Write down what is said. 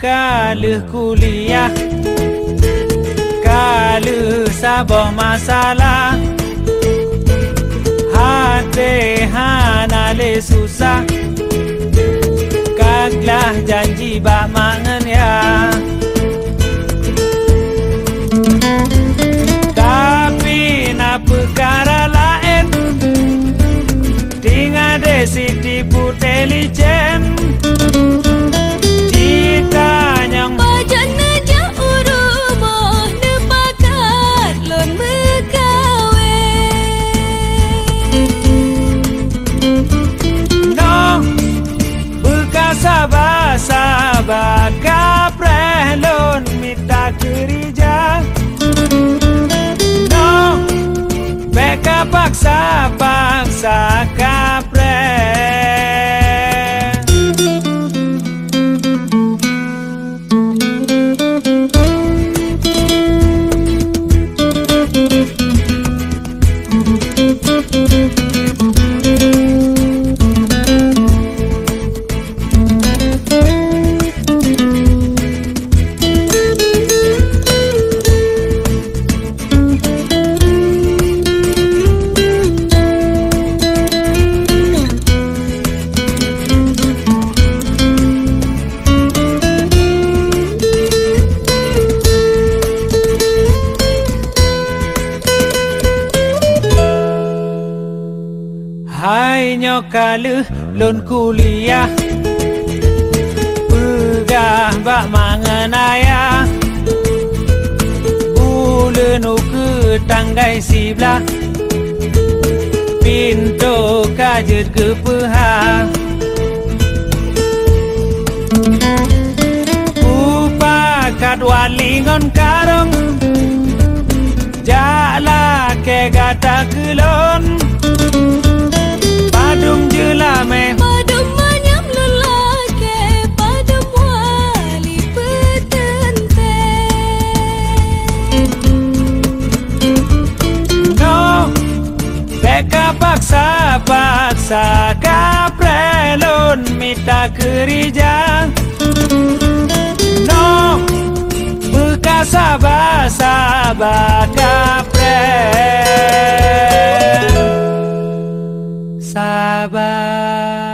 kaluh kuliah Kalu sabah masalah Hati hanale susah Kaglah janji bak mangan baka prelon mita kerja. No baka paksa paksa Hai nyokalu lon kuliah Pegah bak mangan ayah Bulan ke tanggai sebelah Pintu kajet ke pehah Upakat walingon karong Jala dạ ke gata kelon paksa-paksa Kaprelon mita kerja. No Bekas sabar-sabar Kaprel Sabar.